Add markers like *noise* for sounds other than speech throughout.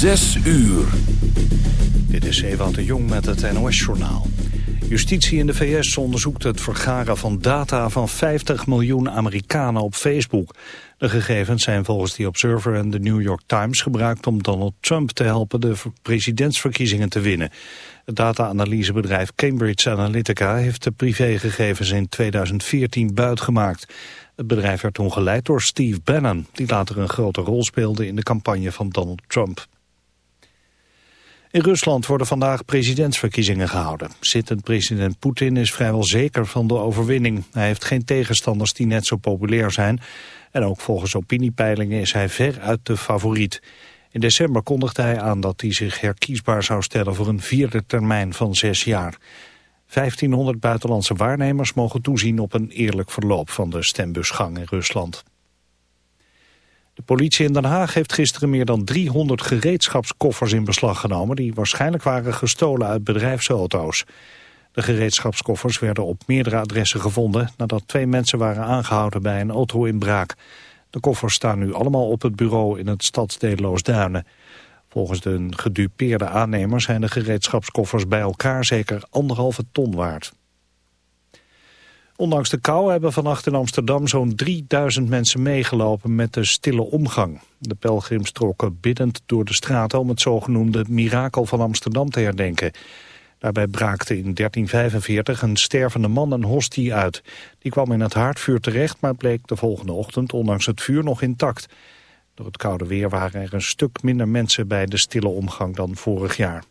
Zes uur. Dit is Ewout de Jong met het NOS-journaal. Justitie in de VS onderzoekt het vergaren van data van 50 miljoen Amerikanen op Facebook. De gegevens zijn volgens The Observer en de New York Times gebruikt om Donald Trump te helpen de presidentsverkiezingen te winnen. Het data-analysebedrijf Cambridge Analytica heeft de privégegevens in 2014 buitgemaakt. Het bedrijf werd toen geleid door Steve Bannon, die later een grote rol speelde in de campagne van Donald Trump. In Rusland worden vandaag presidentsverkiezingen gehouden. Zittend president Poetin is vrijwel zeker van de overwinning. Hij heeft geen tegenstanders die net zo populair zijn. En ook volgens opiniepeilingen is hij ver uit de favoriet. In december kondigde hij aan dat hij zich herkiesbaar zou stellen voor een vierde termijn van zes jaar. 1500 buitenlandse waarnemers mogen toezien op een eerlijk verloop van de stembusgang in Rusland. De politie in Den Haag heeft gisteren meer dan 300 gereedschapskoffers in beslag genomen... die waarschijnlijk waren gestolen uit bedrijfsauto's. De gereedschapskoffers werden op meerdere adressen gevonden... nadat twee mensen waren aangehouden bij een auto-inbraak. De koffers staan nu allemaal op het bureau in het stadsdeel Loosduinen. Volgens de gedupeerde aannemer zijn de gereedschapskoffers bij elkaar zeker anderhalve ton waard. Ondanks de kou hebben vannacht in Amsterdam zo'n 3000 mensen meegelopen met de stille omgang. De pelgrims trokken biddend door de straten om het zogenoemde mirakel van Amsterdam te herdenken. Daarbij braakte in 1345 een stervende man een hostie uit. Die kwam in het haardvuur terecht, maar bleek de volgende ochtend ondanks het vuur nog intact. Door het koude weer waren er een stuk minder mensen bij de stille omgang dan vorig jaar.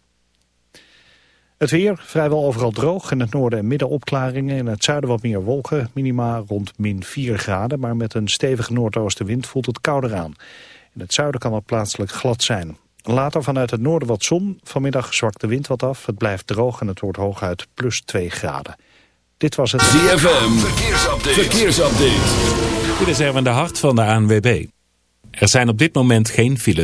Het weer, vrijwel overal droog. In het noorden en midden opklaringen. In het zuiden wat meer wolken. Minima rond min 4 graden. Maar met een stevige noordoostenwind voelt het kouder aan. In het zuiden kan het plaatselijk glad zijn. Later vanuit het noorden wat zon. Vanmiddag zwakt de wind wat af. Het blijft droog en het wordt hooguit plus 2 graden. Dit was het... ZFM, verkeersupdate. verkeersupdate. Dit is Erwin de Hart van de ANWB. Er zijn op dit moment geen files.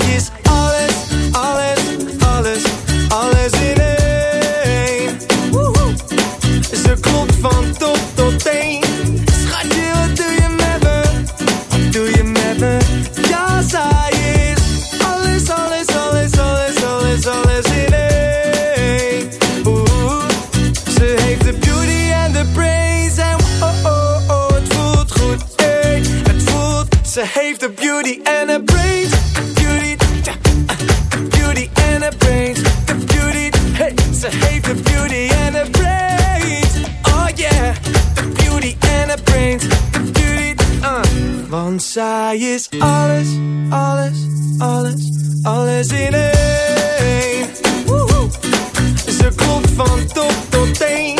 is alles, alles, alles, alles in één. Ze klopt van top tot teen. Schatje wat doe je met me? Wat doe je met me? Ja zij is alles, alles, alles, alles, alles, alles in één. Ze heeft de beauty en de brains en oh oh oh het voelt goed. Het voelt. Ze heeft de beauty en the brains. Ze heeft de beauty en een brains. Oh yeah, the beauty en de brains. The beauty, uh. Want zij is alles, alles, alles, alles in één. Ze klopt van top tot teen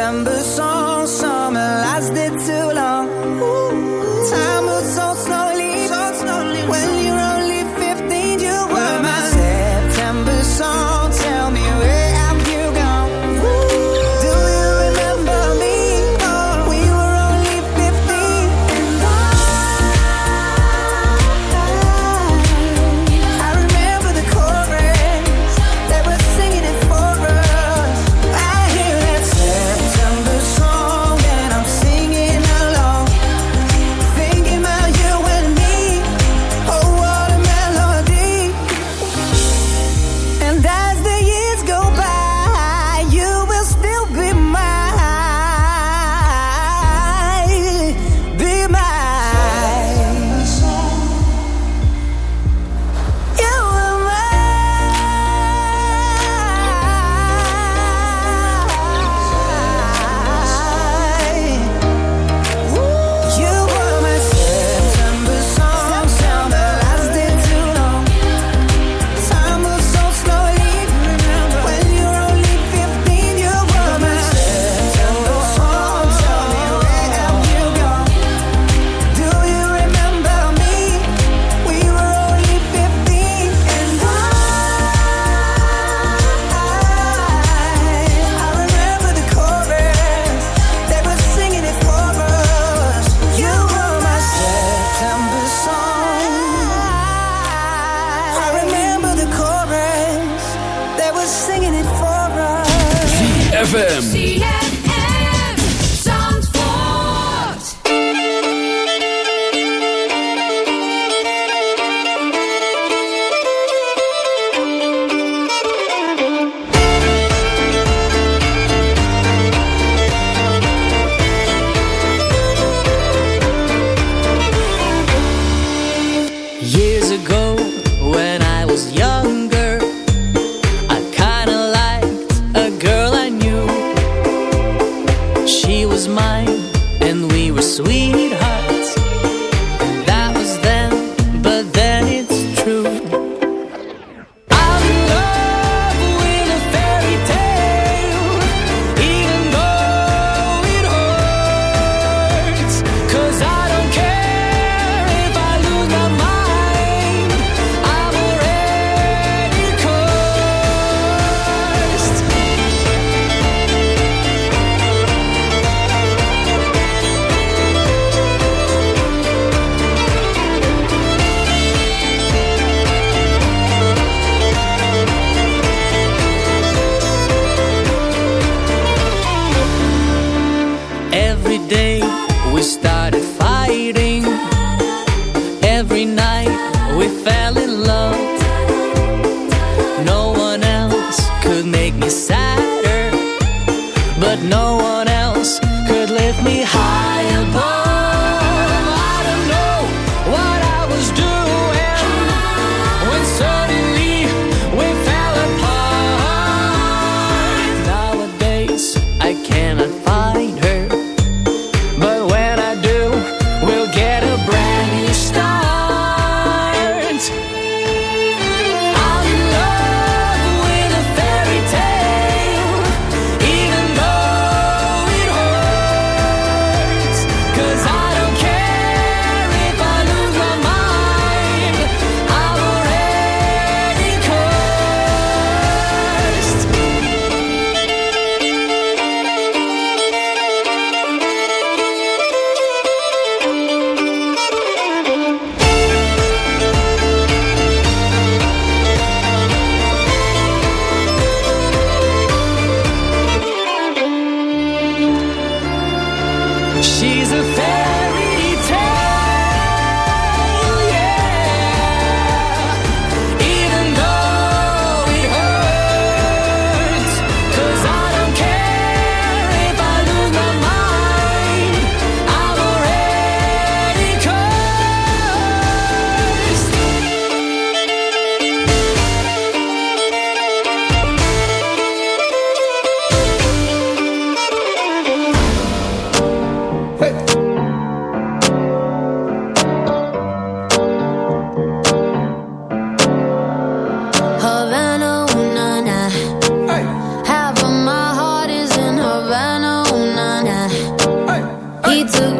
December. make me sadder, but no one else could lift me higher. need to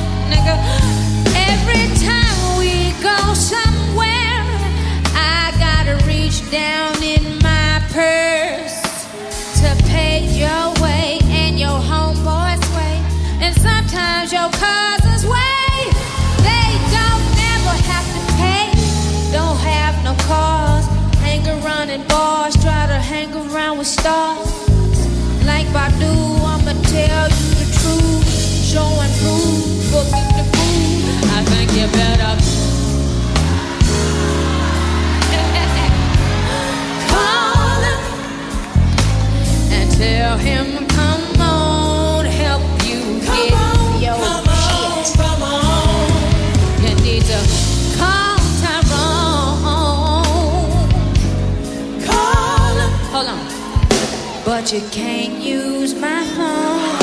stars. Like Badu, I'ma tell you the truth. Show and prove, booking the food. I think you better *laughs* call him and tell him, But you can't use my phone.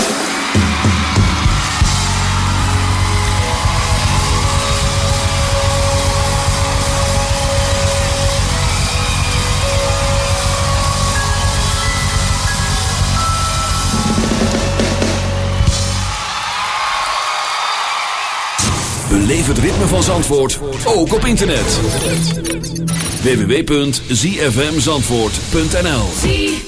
Beleef het ritme van Zandvoort ook op internet. www.zfmzandvoort.nl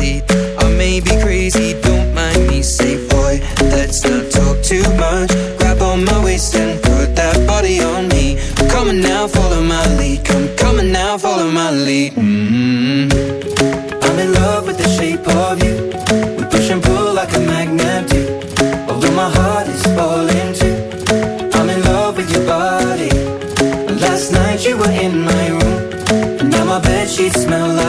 smell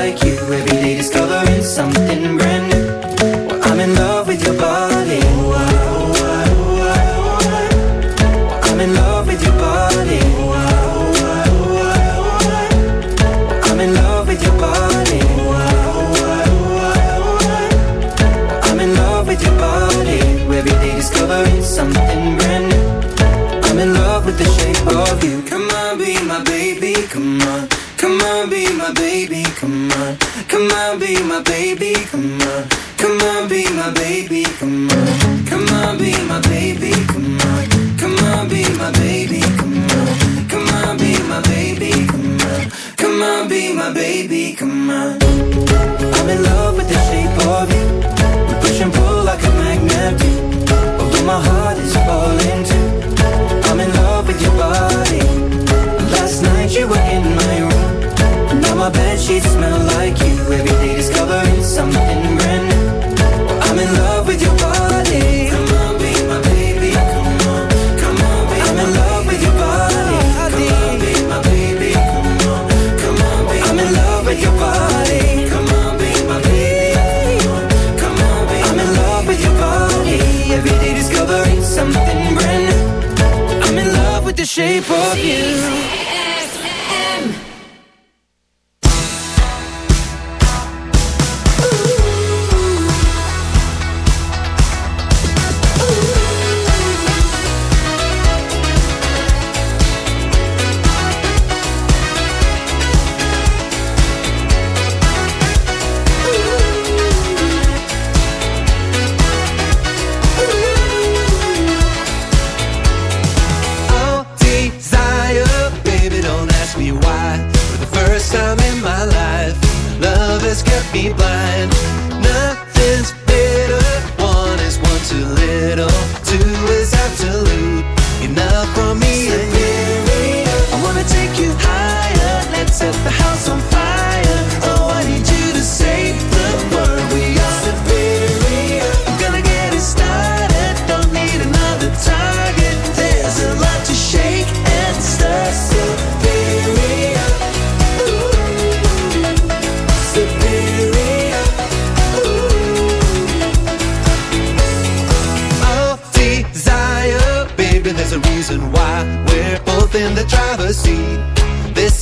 shape of you.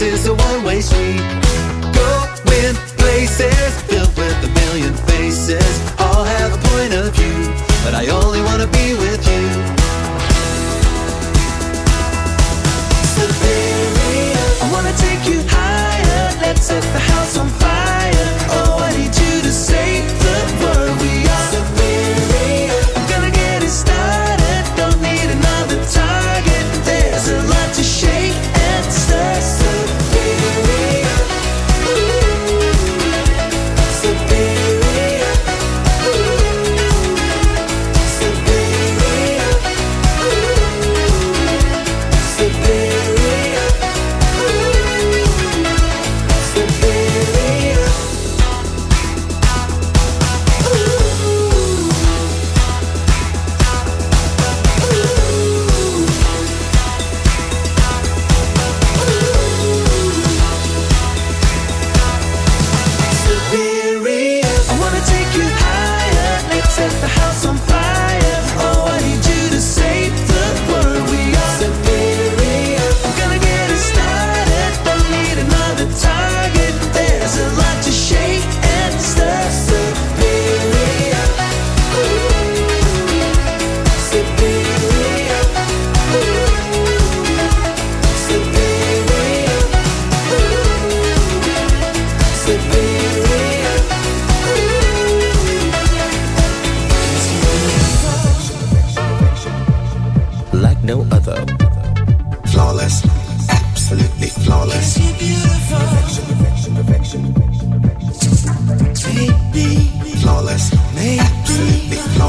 This is a one-way street. Going places filled with a million faces. All have a point of view, but I only wanna be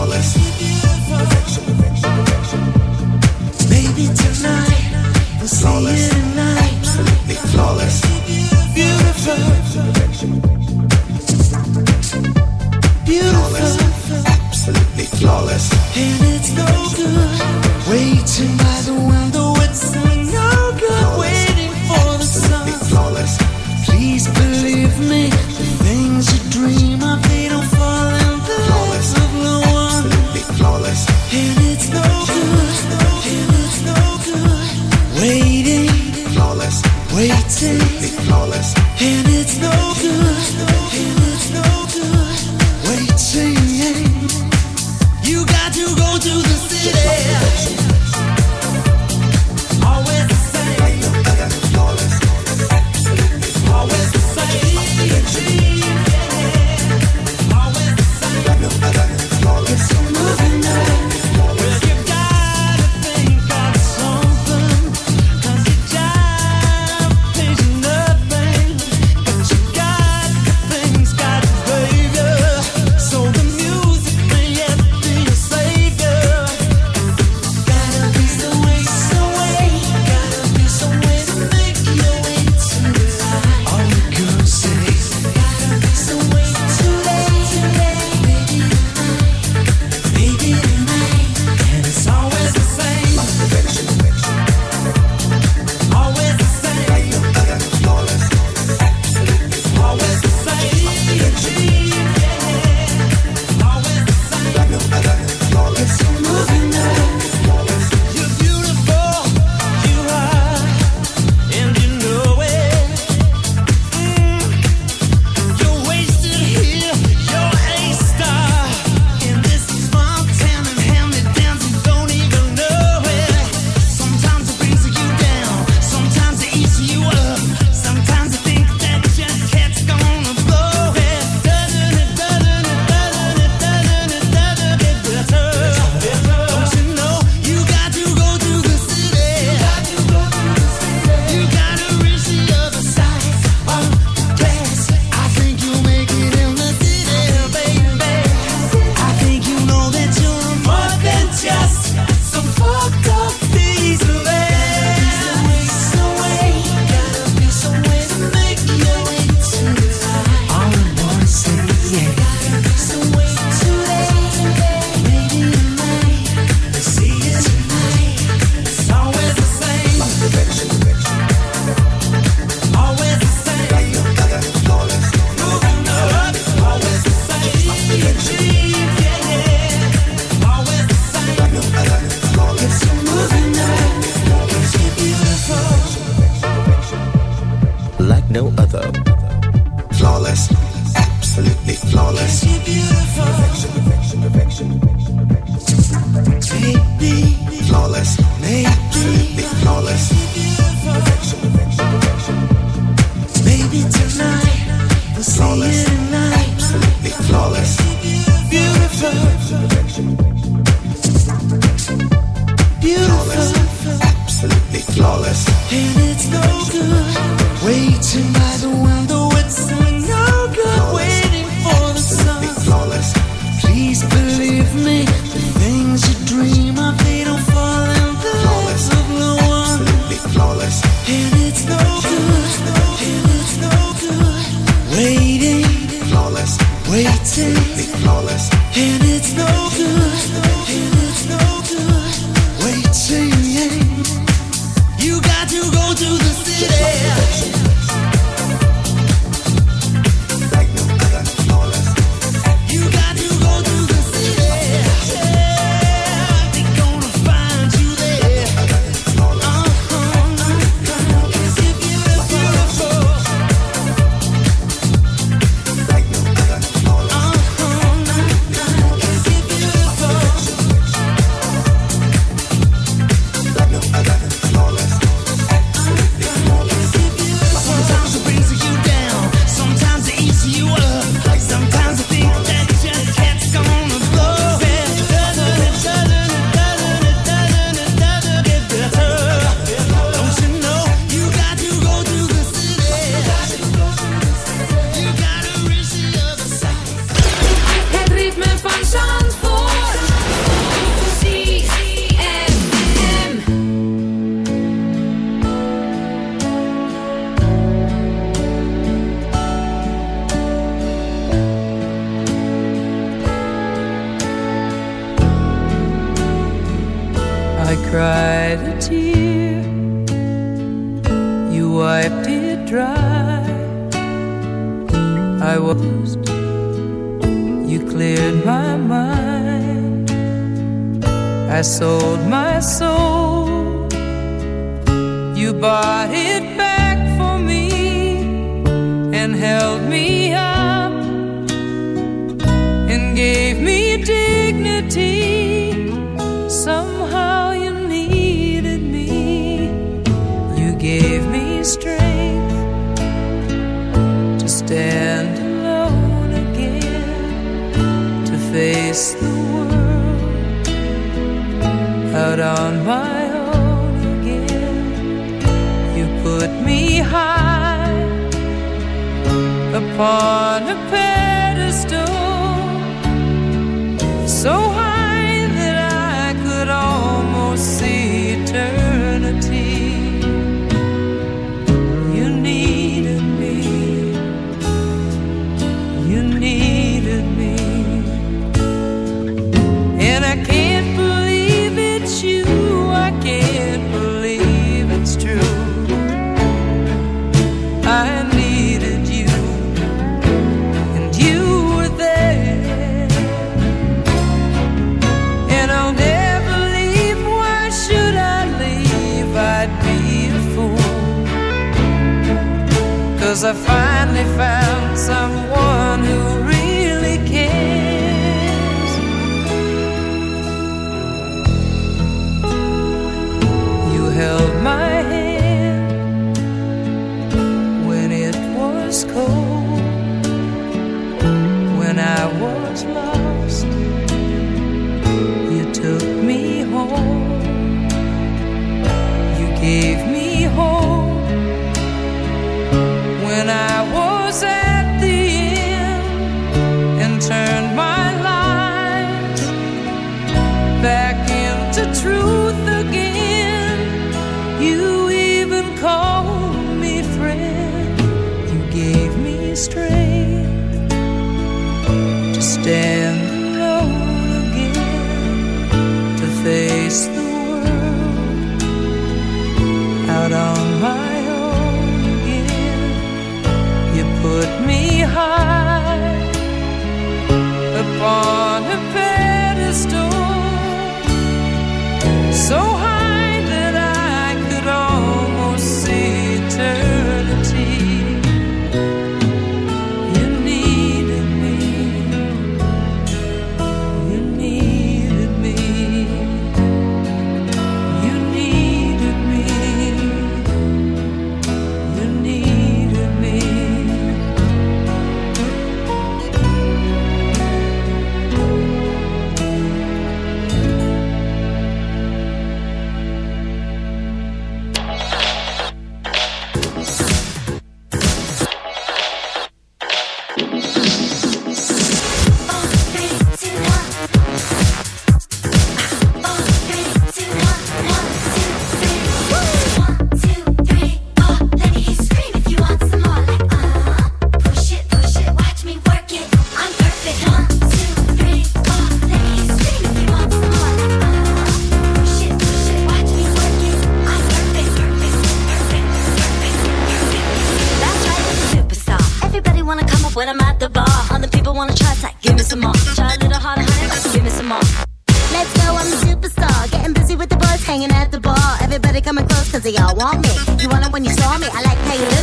flawless. Perfection, perfection, perfection. Baby, tonight, we'll flawless. Absolutely flawless. Beautiful. Beautiful. Flawless, absolutely flawless. And it's no good waiting by the wine.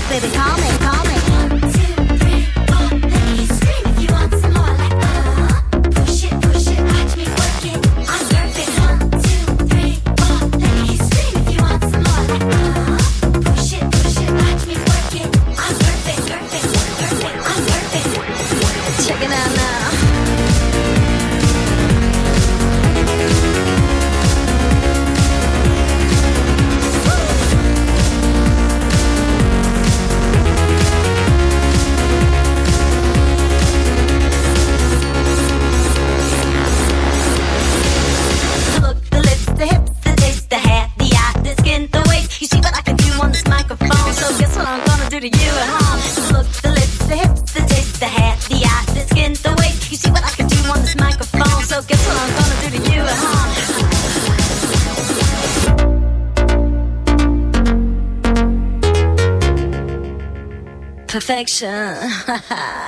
Baby. Call me, 神。哈 *laughs* 哈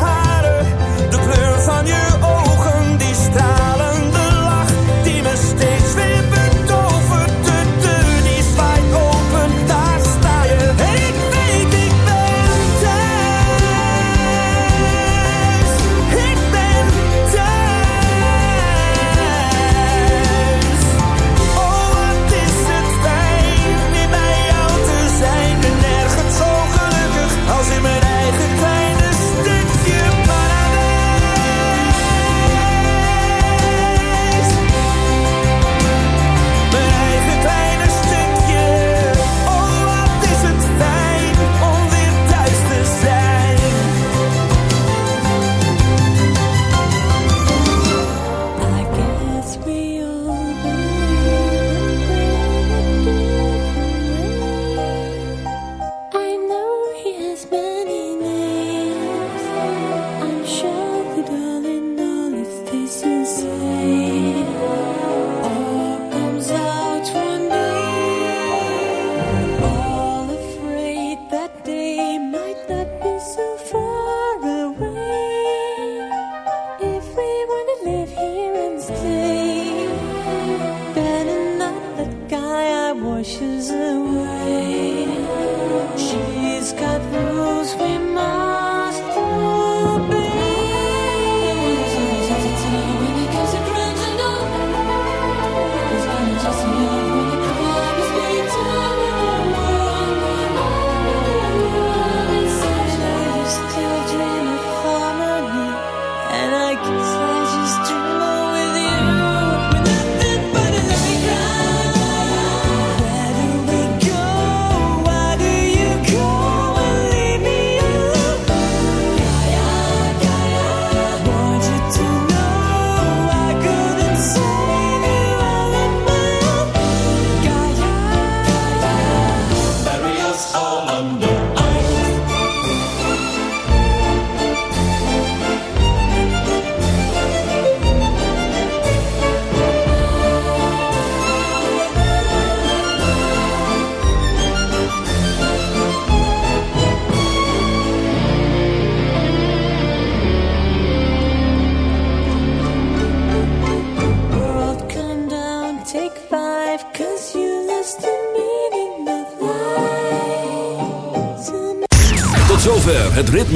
away.